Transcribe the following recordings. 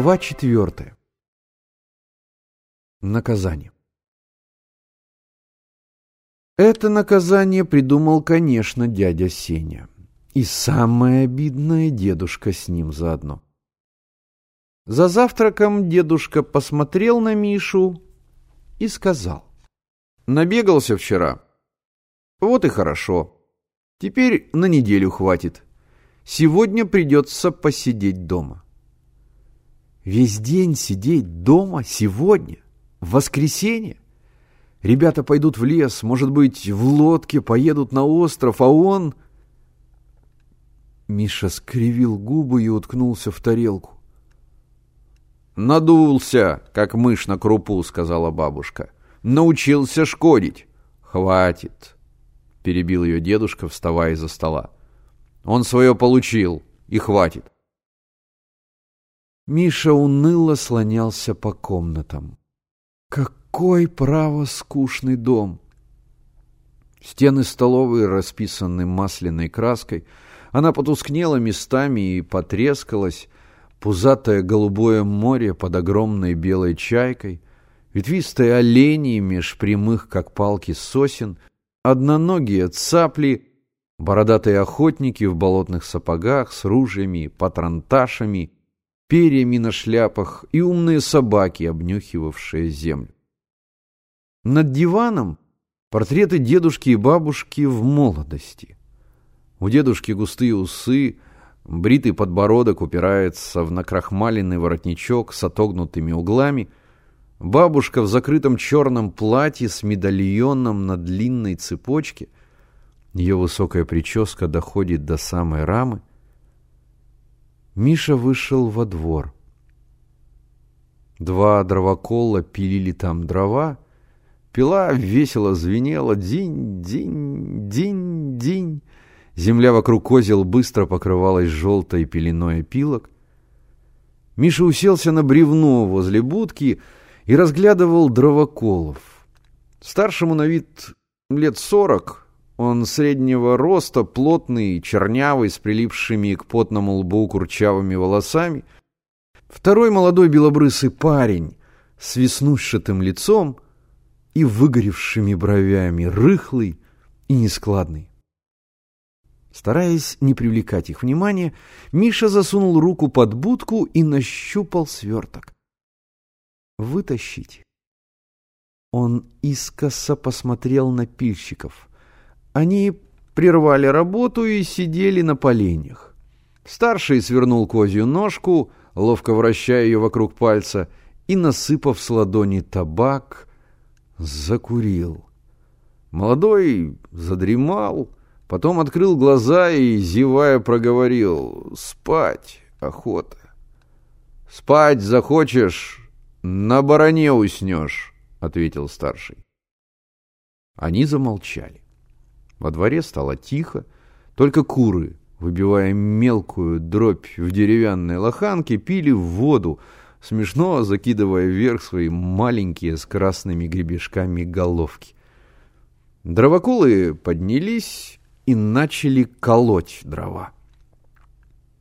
Глава четвертая. Наказание. Это наказание придумал, конечно, дядя Сеня. И самое обидное, дедушка с ним заодно. За завтраком дедушка посмотрел на Мишу и сказал. Набегался вчера. Вот и хорошо. Теперь на неделю хватит. Сегодня придется посидеть дома. Весь день сидеть дома сегодня, в воскресенье? Ребята пойдут в лес, может быть, в лодке поедут на остров, а он... Миша скривил губы и уткнулся в тарелку. «Надулся, как мышь на крупу», — сказала бабушка. «Научился шкодить». «Хватит», — перебил ее дедушка, вставая из-за стола. «Он свое получил, и хватит». Миша уныло слонялся по комнатам. Какой, право, скучный дом! Стены столовой расписаны масляной краской. Она потускнела местами и потрескалась. Пузатое голубое море под огромной белой чайкой. Ветвистые олени меж прямых, как палки, сосен. Одноногие цапли. Бородатые охотники в болотных сапогах с ружьями, патронташами — перьями на шляпах и умные собаки, обнюхивавшие землю. Над диваном портреты дедушки и бабушки в молодости. У дедушки густые усы, бритый подбородок упирается в накрахмаленный воротничок с отогнутыми углами, бабушка в закрытом черном платье с медальоном на длинной цепочке, ее высокая прическа доходит до самой рамы, Миша вышел во двор. Два дровокола пилили там дрова. Пила весело звенела. Динь, динь, динь, динь. Земля вокруг козел быстро покрывалась желтой пеленой опилок. Миша уселся на бревно возле будки и разглядывал дровоколов. Старшему на вид лет сорок, он среднего роста, плотный, чернявый, с прилипшими к потному лбу курчавыми волосами. Второй молодой белобрысый парень с веснушчатым лицом и выгоревшими бровями, рыхлый и нескладный. Стараясь не привлекать их внимания, Миша засунул руку под будку и нащупал сверток. Вытащить. Он искоса посмотрел на пильщиков — они прервали работу и сидели на поленьях. Старший свернул козью ножку, ловко вращая ее вокруг пальца, и, насыпав с ладони табак, закурил. Молодой задремал, потом открыл глаза и, зевая, проговорил «Спать охота». «Спать захочешь, на бароне уснешь», — ответил старший. Они замолчали. Во дворе стало тихо, только куры, выбивая мелкую дробь в деревянной лоханке, пили воду, смешно закидывая вверх свои маленькие с красными гребешками головки. Дровоколы поднялись и начали колоть дрова.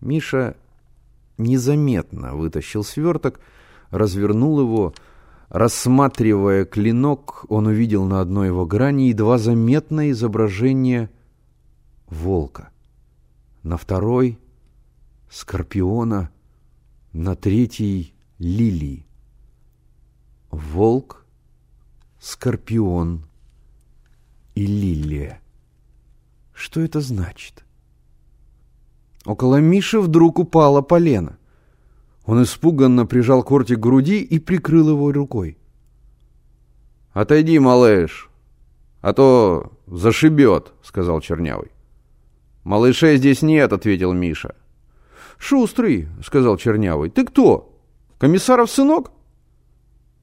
Миша незаметно вытащил сверток, развернул его, Рассматривая клинок, он увидел на одной его грани едва заметное изображение волка. На второй — скорпиона, на третьей — лилии. Волк, скорпион и лилия. Что это значит? Около Миши вдруг упала полена. Он испуганно прижал кортик к груди и прикрыл его рукой. «Отойди, малыш, а то зашибет», — сказал Чернявый. «Малышей здесь нет», — ответил Миша. «Шустрый», — сказал Чернявый. «Ты кто? Комиссаров сынок?»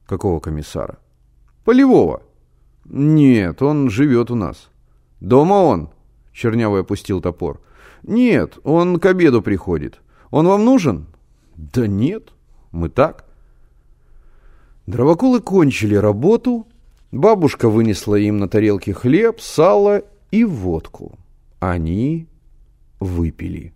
«Какого комиссара?» «Полевого». «Нет, он живет у нас». «Дома он?» — Чернявый опустил топор. «Нет, он к обеду приходит. Он вам нужен?» Да нет, мы так. Дровоколы кончили работу, бабушка вынесла им на тарелке хлеб, сало и водку. Они выпили.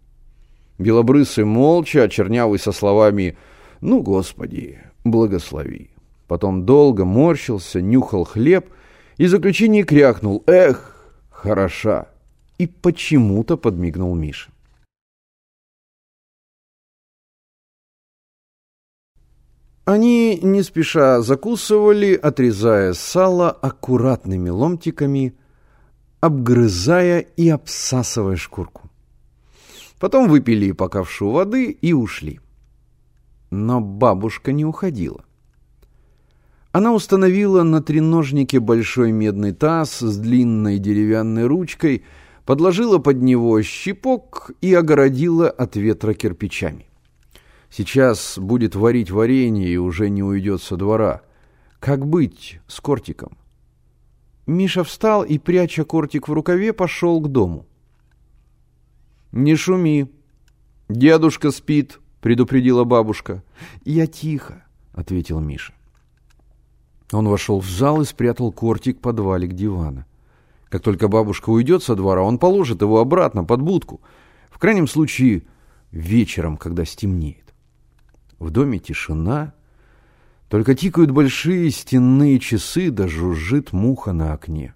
Белобрысый молча, а чернявый со словами Ну, Господи, благослови. Потом долго морщился, нюхал хлеб и в заключение крякнул «Эх, хороша!» и почему-то подмигнул Мише. Они не спеша закусывали, отрезая сало аккуратными ломтиками, обгрызая и обсасывая шкурку. Потом выпили по ковшу воды и ушли. Но бабушка не уходила. Она установила на треножнике большой медный таз с длинной деревянной ручкой, подложила под него щипок и огородила от ветра кирпичами. Сейчас будет варить варенье и уже не уйдет со двора. Как быть с кортиком? Миша встал и, пряча кортик в рукаве, пошел к дому. «Не шуми. Дедушка спит», — предупредила бабушка. «Я тихо», — ответил Миша. Он вошел в зал и спрятал кортик под валик дивана. Как только бабушка уйдет со двора, он положит его обратно под будку. В крайнем случае, вечером, когда стемнеет. В доме тишина, только тикают большие стенные часы, да жужжит муха на окне.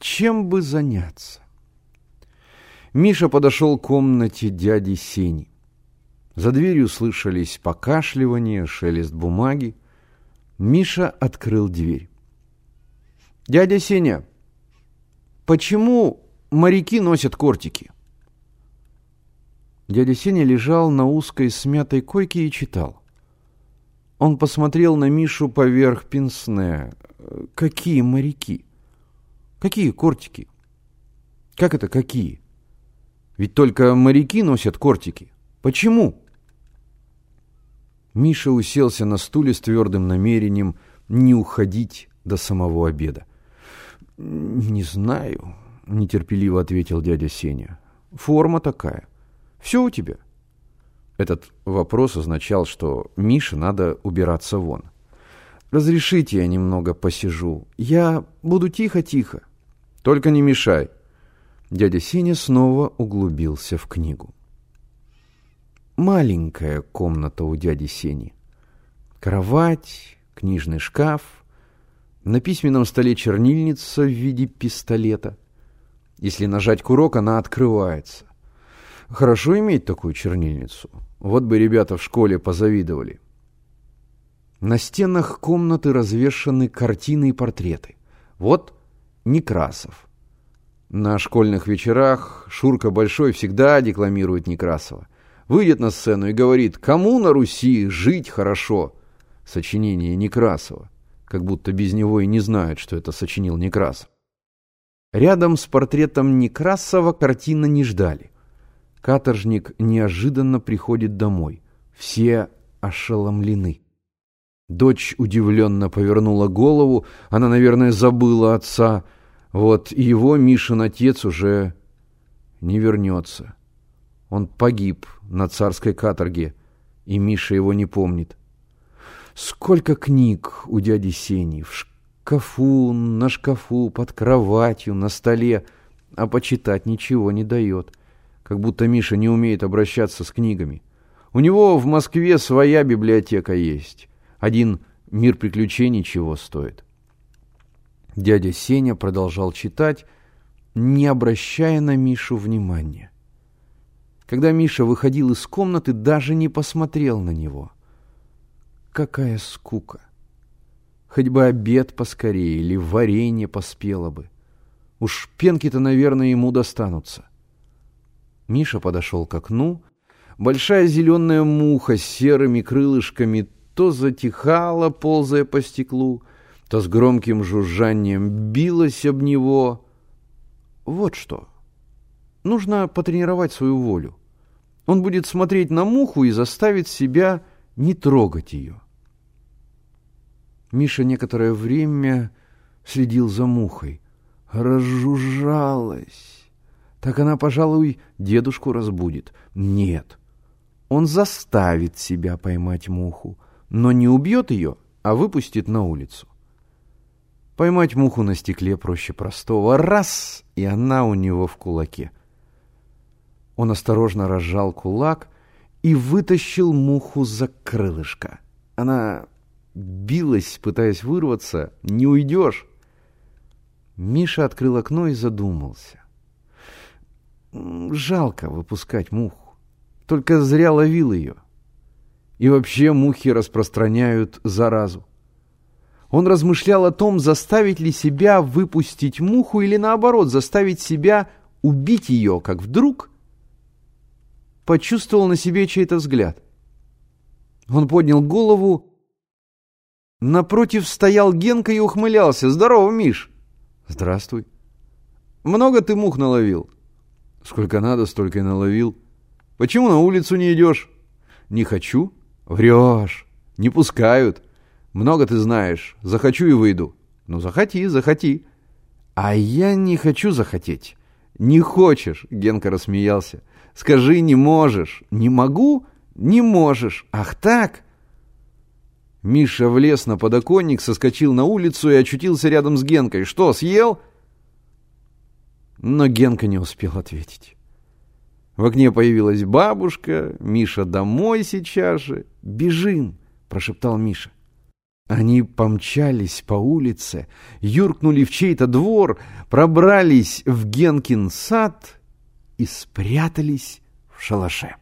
Чем бы заняться? Миша подошел к комнате дяди Сени. За дверью слышались покашливание, шелест бумаги. Миша открыл дверь. «Дядя Сеня, почему моряки носят кортики?» Дядя Сеня лежал на узкой смятой койке и читал. Он посмотрел на Мишу поверх пенсне. Какие моряки? Какие кортики? Как это какие? Ведь только моряки носят кортики. Почему? Миша уселся на стуле с твердым намерением не уходить до самого обеда. «Не знаю», — нетерпеливо ответил дядя Сеня. «Форма такая». Все у тебя?» Этот вопрос означал, что Мише надо убираться вон. «Разрешите я немного посижу. Я буду тихо-тихо. Только не мешай». Дядя Сеня снова углубился в книгу. Маленькая комната у дяди Сени. Кровать, книжный шкаф, на письменном столе чернильница в виде пистолета. Если нажать курок, она открывается. Хорошо иметь такую чернильницу. Вот бы ребята в школе позавидовали. На стенах комнаты развешаны картины и портреты. Вот Некрасов. На школьных вечерах Шурка Большой всегда декламирует Некрасова. Выйдет на сцену и говорит «Кому на Руси жить хорошо?» Сочинение Некрасова. Как будто без него и не знают, что это сочинил Некрасов. Рядом с портретом Некрасова картина не ждали. Каторжник неожиданно приходит домой. Все ошеломлены. Дочь удивленно повернула голову. Она, наверное, забыла отца. Вот его Мишин отец уже не вернется. Он погиб на царской каторге, и Миша его не помнит. Сколько книг у дяди Сени в шкафу, на шкафу, под кроватью, на столе, а почитать ничего не дает как будто Миша не умеет обращаться с книгами. У него в Москве своя библиотека есть. Один «Мир приключений» чего стоит. Дядя Сеня продолжал читать, не обращая на Мишу внимания. Когда Миша выходил из комнаты, даже не посмотрел на него. Какая скука! Хоть бы обед поскорее или варенье поспело бы. Уж пенки-то, наверное, ему достанутся. Миша подошел к окну. Большая зеленая муха с серыми крылышками то затихала, ползая по стеклу, то с громким жужжанием билась об него. Вот что. Нужно потренировать свою волю. Он будет смотреть на муху и заставить себя не трогать ее. Миша некоторое время следил за мухой. Разжужжалась так она, пожалуй, дедушку разбудит. Нет, он заставит себя поймать муху, но не убьет ее, а выпустит на улицу. Поймать муху на стекле проще простого. Раз, и она у него в кулаке. Он осторожно разжал кулак и вытащил муху за крылышко. Она билась, пытаясь вырваться. «Не уйдешь!» Миша открыл окно и задумался. Жалко выпускать муху. Только зря ловил ее. И вообще мухи распространяют заразу. Он размышлял о том, заставить ли себя выпустить муху или наоборот, заставить себя убить ее, как вдруг почувствовал на себе чей-то взгляд. Он поднял голову. Напротив стоял Генка и ухмылялся. «Здорово, Миш!» «Здравствуй!» «Много ты мух наловил?» «Сколько надо, столько и наловил». «Почему на улицу не идешь?» «Не хочу». «Врешь. Не пускают». Много ты знаешь. Захочу и выйду. Ну, захоти, захоти. А я не хочу захотеть. Не хочешь, Генка рассмеялся. Скажи, не можешь. Не могу? Не можешь. Ах так? Миша влез на подоконник, соскочил на улицу и очутился рядом с Генкой. Что, съел? Но Генка не успел ответить. В окне появилась бабушка. Миша домой сейчас же. «Бежим!» – прошептал Миша. Они помчались по улице, юркнули в чей-то двор, пробрались в Генкин сад и спрятались в шалаше.